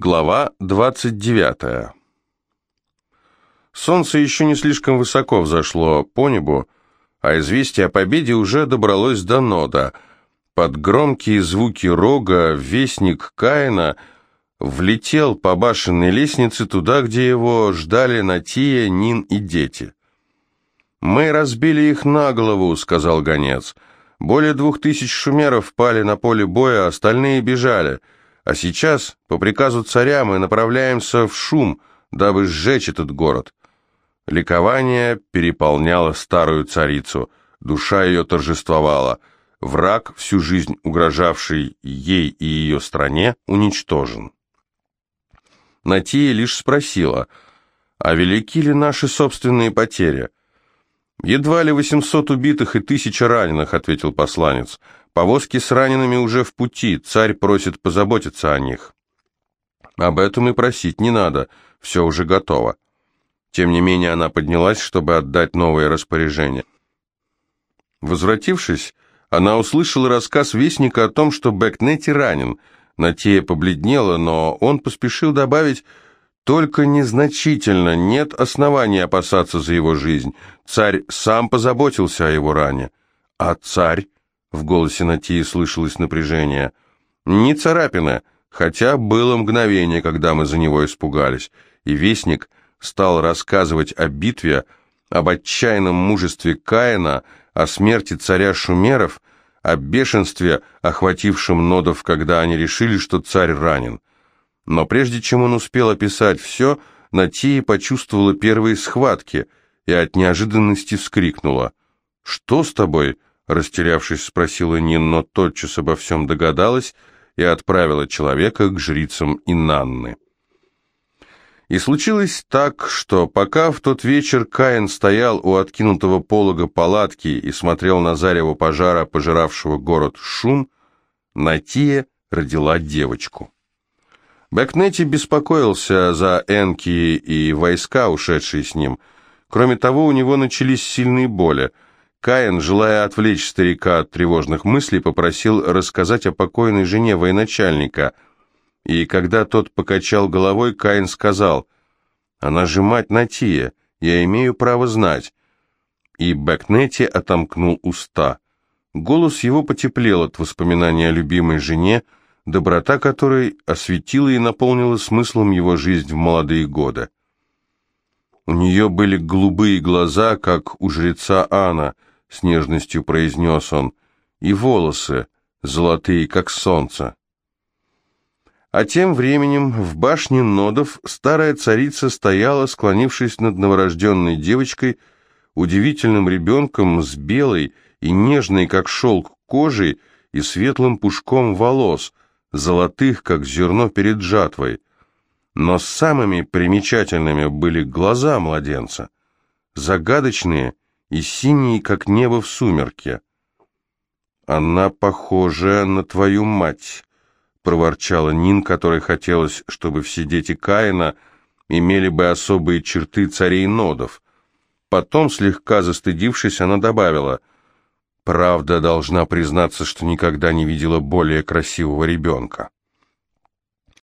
Глава 29. Солнце еще не слишком высоко взошло по небу, а известие о победе уже добралось до Нода. Под громкие звуки рога вестник Каина влетел по башенной лестнице туда, где его ждали Натия, Нин и дети. «Мы разбили их на голову», — сказал гонец. «Более двух тысяч шумеров пали на поле боя, остальные бежали». А сейчас, по приказу царя, мы направляемся в шум, дабы сжечь этот город. Ликование переполняло старую царицу, душа ее торжествовала. Враг, всю жизнь угрожавший ей и ее стране, уничтожен. Натия лишь спросила, а велики ли наши собственные потери? «Едва ли восемьсот убитых и тысяча раненых», — ответил посланец. Повозки с ранеными уже в пути, царь просит позаботиться о них. Об этом и просить не надо, все уже готово. Тем не менее она поднялась, чтобы отдать новые распоряжения. Возвратившись, она услышала рассказ Вестника о том, что Бэкнети ранен. Натея побледнела, но он поспешил добавить, только незначительно, нет оснований опасаться за его жизнь. Царь сам позаботился о его ране. А царь в голосе Натии слышалось напряжение. «Не царапина, хотя было мгновение, когда мы за него испугались». И Вестник стал рассказывать о битве, об отчаянном мужестве Каина, о смерти царя Шумеров, о бешенстве, охватившем нодов, когда они решили, что царь ранен. Но прежде чем он успел описать все, Натия почувствовала первые схватки и от неожиданности вскрикнула. «Что с тобой?» Растерявшись, спросила Нин, но тотчас обо всем догадалась и отправила человека к жрицам Инанны. И случилось так, что пока в тот вечер Каин стоял у откинутого полога палатки и смотрел на зарево пожара, пожиравшего город шум, Натия родила девочку. Бэкнети беспокоился за Энки и войска, ушедшие с ним. Кроме того, у него начались сильные боли – Каин, желая отвлечь старика от тревожных мыслей, попросил рассказать о покойной жене военачальника. И когда тот покачал головой, Каин сказал, «Она же мать Натия, я имею право знать». И Бэкнети отомкнул уста. Голос его потеплел от воспоминания о любимой жене, доброта которой осветила и наполнила смыслом его жизнь в молодые годы. У нее были голубые глаза, как у жреца Анна, — с нежностью произнес он, — и волосы, золотые, как солнце. А тем временем в башне нодов старая царица стояла, склонившись над новорожденной девочкой, удивительным ребенком с белой и нежной, как шелк, кожей и светлым пушком волос, золотых, как зерно перед жатвой. Но самыми примечательными были глаза младенца, загадочные и синий, как небо в сумерке. «Она похожа на твою мать», — проворчала Нин, которой хотелось, чтобы все дети Каина имели бы особые черты царей нодов. Потом, слегка застыдившись, она добавила, «Правда, должна признаться, что никогда не видела более красивого ребенка».